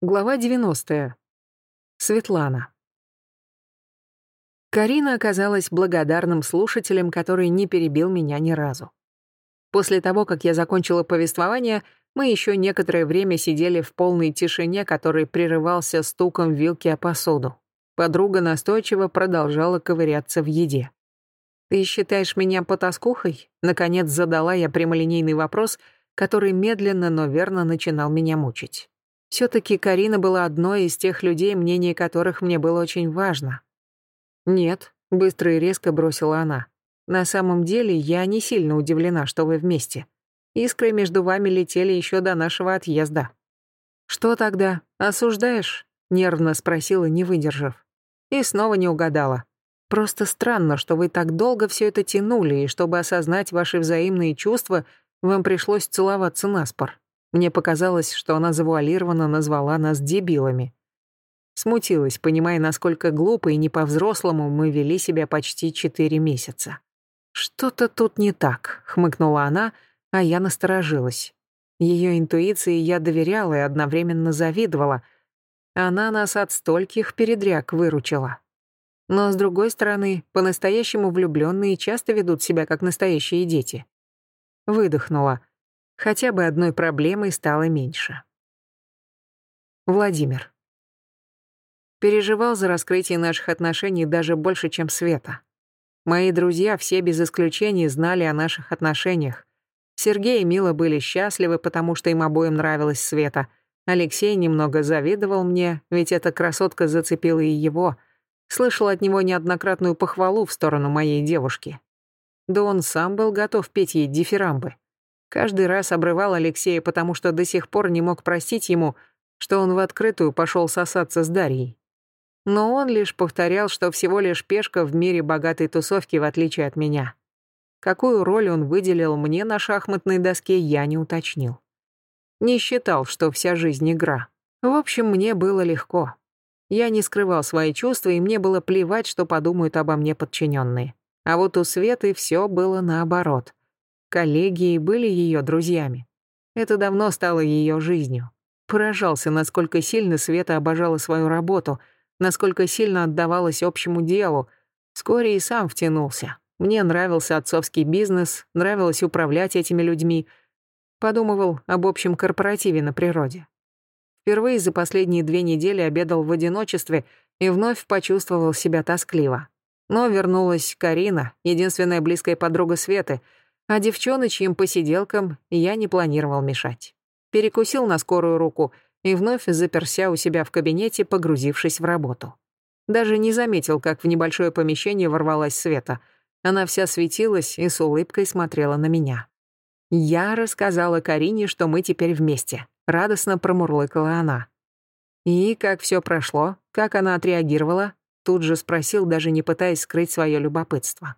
Глава 90. Светлана. Карина оказалась благодарным слушателем, который не перебил меня ни разу. После того, как я закончила повествование, мы еще некоторое время сидели в полной тишине, который прерывался стуком вилки о посуду. Подруга настойчиво продолжала ковыряться в еде. «Ты считаешь меня потаскухой?» Наконец задала я прямолинейный вопрос, который медленно, но верно начинал меня мучить. Все-таки Карина была одной из тех людей, мнение которых мне было очень важно. «Нет», — быстро и резко бросила она. «На самом деле я не сильно удивлена, что вы вместе. Искры между вами летели еще до нашего отъезда». «Что тогда? Осуждаешь?» — нервно спросила, не выдержав. И снова не угадала. «Просто странно, что вы так долго все это тянули, и чтобы осознать ваши взаимные чувства, вам пришлось целоваться наспор». Мне показалось, что она завуалированно назвала нас дебилами. Смутилась, понимая, насколько глупо и не по-взрослому мы вели себя почти четыре месяца. «Что-то тут не так», — хмыкнула она, а я насторожилась. Ее интуиции я доверяла и одновременно завидовала. Она нас от стольких передряг выручила. Но, с другой стороны, по-настоящему влюбленные часто ведут себя как настоящие дети. Выдохнула. Хотя бы одной проблемой стало меньше. Владимир. Переживал за раскрытие наших отношений даже больше, чем Света. Мои друзья все без исключения знали о наших отношениях. Сергей и Мила были счастливы, потому что им обоим нравилась Света. Алексей немного завидовал мне, ведь эта красотка зацепила и его. Слышал от него неоднократную похвалу в сторону моей девушки. Да он сам был готов петь ей дифирамбы. Каждый раз обрывал Алексея, потому что до сих пор не мог простить ему, что он в открытую пошел сосаться с Дарьей. Но он лишь повторял, что всего лишь пешка в мире богатой тусовки, в отличие от меня. Какую роль он выделил мне на шахматной доске, я не уточнил. Не считал, что вся жизнь игра. В общем, мне было легко. Я не скрывал свои чувства, и мне было плевать, что подумают обо мне подчиненные. А вот у Светы все было наоборот. Коллеги были ее друзьями. Это давно стало ее жизнью. Поражался, насколько сильно Света обожала свою работу, насколько сильно отдавалась общему делу. Вскоре и сам втянулся. Мне нравился отцовский бизнес, нравилось управлять этими людьми. Подумывал об общем корпоративе на природе. Впервые за последние две недели обедал в одиночестве и вновь почувствовал себя тоскливо. Но вернулась Карина, единственная близкая подруга Светы — а девчоночьим посиделкам я не планировал мешать. Перекусил на скорую руку и вновь заперся у себя в кабинете, погрузившись в работу. Даже не заметил, как в небольшое помещение ворвалась Света. Она вся светилась и с улыбкой смотрела на меня. Я рассказала Карине, что мы теперь вместе. Радостно промурлыкала она. И как все прошло, как она отреагировала, тут же спросил, даже не пытаясь скрыть свое любопытство.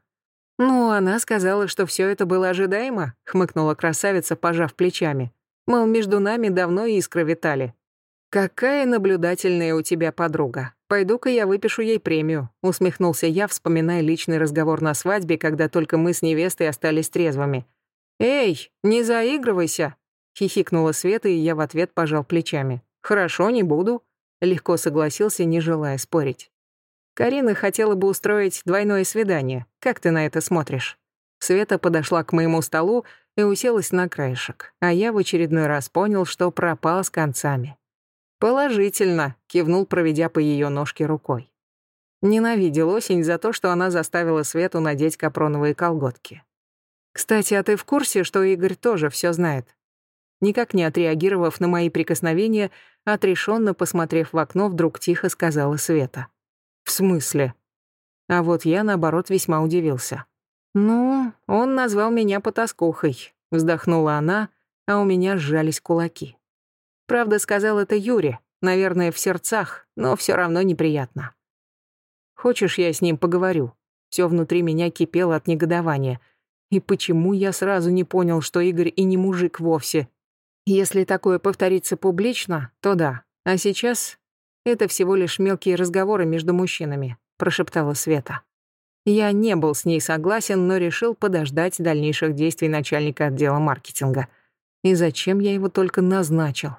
«Ну, она сказала, что все это было ожидаемо», — хмыкнула красавица, пожав плечами. «Мол, между нами давно искры витали». «Какая наблюдательная у тебя подруга. Пойду-ка я выпишу ей премию», — усмехнулся я, вспоминая личный разговор на свадьбе, когда только мы с невестой остались трезвыми. «Эй, не заигрывайся!» — хихикнула Света, и я в ответ пожал плечами. «Хорошо, не буду», — легко согласился, не желая спорить. Карина хотела бы устроить двойное свидание. Как ты на это смотришь?» Света подошла к моему столу и уселась на краешек, а я в очередной раз понял, что пропал с концами. «Положительно», — кивнул, проведя по ее ножке рукой. Ненавидел осень за то, что она заставила Свету надеть капроновые колготки. «Кстати, а ты в курсе, что Игорь тоже все знает?» Никак не отреагировав на мои прикосновения, отрешенно посмотрев в окно, вдруг тихо сказала Света. «В смысле?» А вот я, наоборот, весьма удивился. «Ну, он назвал меня потаскухой», — вздохнула она, а у меня сжались кулаки. Правда, сказал это Юре, наверное, в сердцах, но все равно неприятно. «Хочешь, я с ним поговорю?» Все внутри меня кипело от негодования. И почему я сразу не понял, что Игорь и не мужик вовсе? Если такое повторится публично, то да. А сейчас это всего лишь мелкие разговоры между мужчинами», — прошептала Света. Я не был с ней согласен, но решил подождать дальнейших действий начальника отдела маркетинга. И зачем я его только назначил?